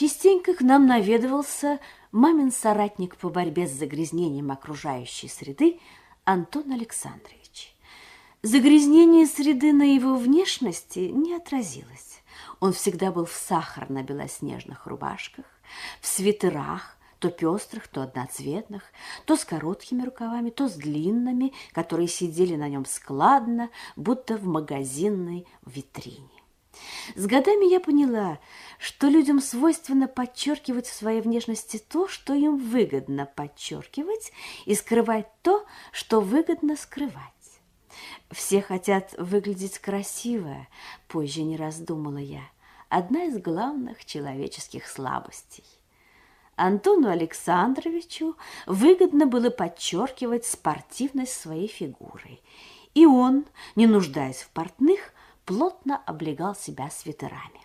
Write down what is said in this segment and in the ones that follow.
Частенько к нам наведывался мамин соратник по борьбе с загрязнением окружающей среды Антон Александрович. Загрязнение среды на его внешности не отразилось. Он всегда был в сахарно-белоснежных рубашках, в свитерах, то пестрых, то одноцветных, то с короткими рукавами, то с длинными, которые сидели на нем складно, будто в магазинной витрине. С годами я поняла, что людям свойственно подчеркивать в своей внешности то, что им выгодно подчеркивать, и скрывать то, что выгодно скрывать. Все хотят выглядеть красиво, позже не раздумала я. Одна из главных человеческих слабостей. Антону Александровичу выгодно было подчеркивать спортивность своей фигуры, и он, не нуждаясь в портных, плотно облегал себя свитерами.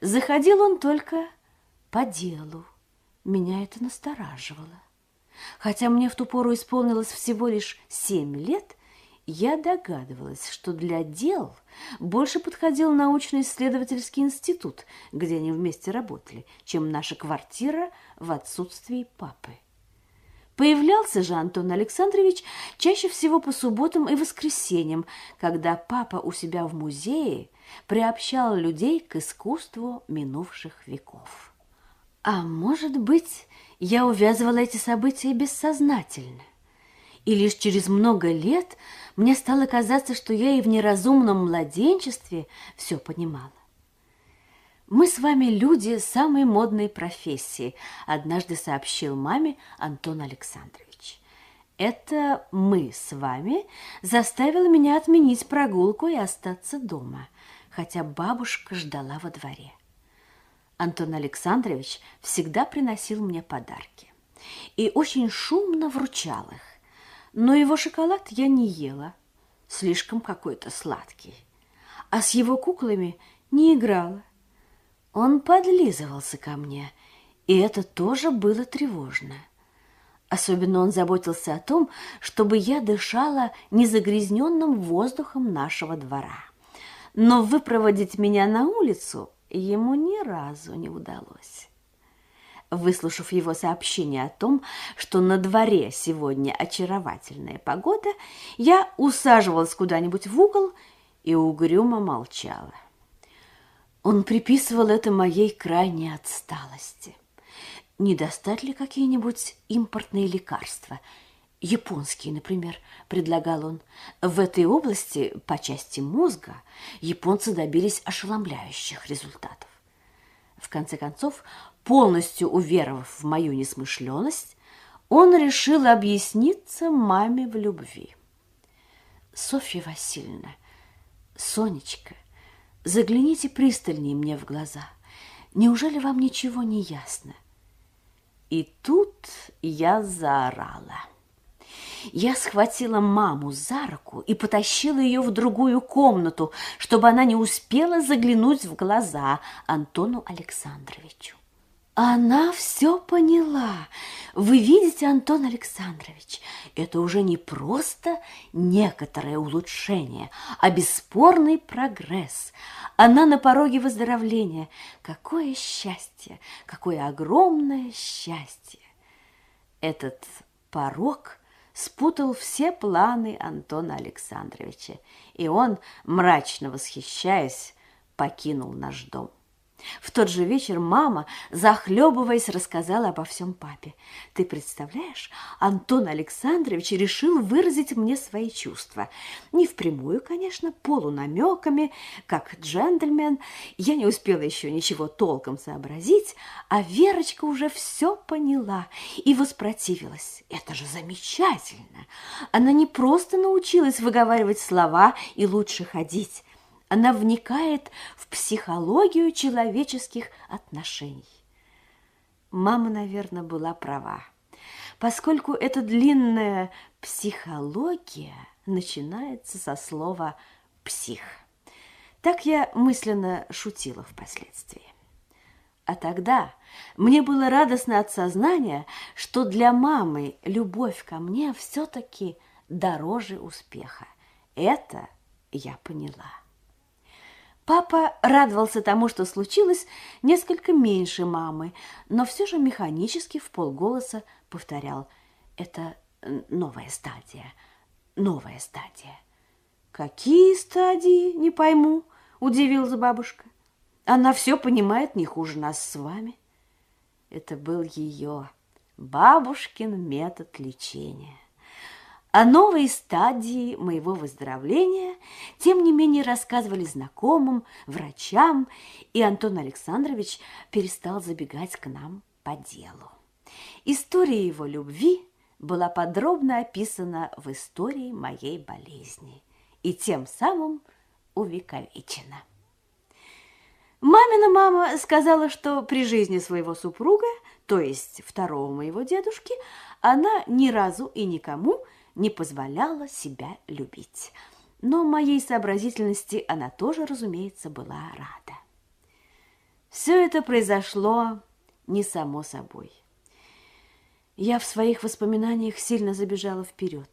Заходил он только по делу. Меня это настораживало. Хотя мне в ту пору исполнилось всего лишь семь лет – я догадывалась, что для дел больше подходил научно-исследовательский институт, где они вместе работали, чем наша квартира в отсутствии папы. Появлялся же Антон Александрович чаще всего по субботам и воскресеньям, когда папа у себя в музее приобщал людей к искусству минувших веков. А может быть, я увязывала эти события бессознательно и лишь через много лет мне стало казаться, что я и в неразумном младенчестве все понимала. «Мы с вами люди самой модной профессии», – однажды сообщил маме Антон Александрович. «Это мы с вами заставило меня отменить прогулку и остаться дома, хотя бабушка ждала во дворе». Антон Александрович всегда приносил мне подарки и очень шумно вручал их но его шоколад я не ела, слишком какой-то сладкий. А с его куклами не играла. Он подлизывался ко мне, и это тоже было тревожно. Особенно он заботился о том, чтобы я дышала незагрязненным воздухом нашего двора. Но выпроводить меня на улицу ему ни разу не удалось. Выслушав его сообщение о том, что на дворе сегодня очаровательная погода, я усаживалась куда-нибудь в угол и угрюмо молчала. Он приписывал это моей крайней отсталости. Не достать ли какие-нибудь импортные лекарства? Японские, например, предлагал он. В этой области, по части мозга, японцы добились ошеломляющих результатов. В конце концов, полностью уверовав в мою несмышленность, он решил объясниться маме в любви. Софья Васильевна, Сонечка, загляните пристальнее мне в глаза. Неужели вам ничего не ясно? И тут я заорала. Я схватила маму за руку и потащила ее в другую комнату, чтобы она не успела заглянуть в глаза Антону Александровичу. Она все поняла. Вы видите, Антон Александрович, это уже не просто некоторое улучшение, а бесспорный прогресс. Она на пороге выздоровления. Какое счастье, какое огромное счастье! Этот порог спутал все планы Антона Александровича, и он, мрачно восхищаясь, покинул наш дом. В тот же вечер мама, захлебываясь, рассказала обо всем папе. Ты представляешь, Антон Александрович решил выразить мне свои чувства. Не впрямую, конечно, полунамеками, как джентльмен. Я не успела еще ничего толком сообразить, а Верочка уже все поняла и воспротивилась. Это же замечательно! Она не просто научилась выговаривать слова и лучше ходить, она вникает в психологию человеческих отношений. Мама, наверное, была права, поскольку эта длинная психология начинается со слова «псих». Так я мысленно шутила впоследствии. А тогда мне было радостно от сознания, что для мамы любовь ко мне все-таки дороже успеха. Это я поняла. Папа радовался тому, что случилось несколько меньше мамы, но все же механически в полголоса повторял «Это новая стадия, новая стадия». «Какие стадии? Не пойму», – удивилась бабушка. «Она все понимает не хуже нас с вами». Это был ее, бабушкин метод лечения. О новой стадии моего выздоровления, тем не менее, рассказывали знакомым, врачам, и Антон Александрович перестал забегать к нам по делу. История его любви была подробно описана в истории моей болезни и тем самым увековечена. Мамина мама сказала, что при жизни своего супруга, то есть второго моего дедушки, она ни разу и никому не позволяла себя любить. Но моей сообразительности она тоже, разумеется, была рада. Все это произошло не само собой. Я в своих воспоминаниях сильно забежала вперед.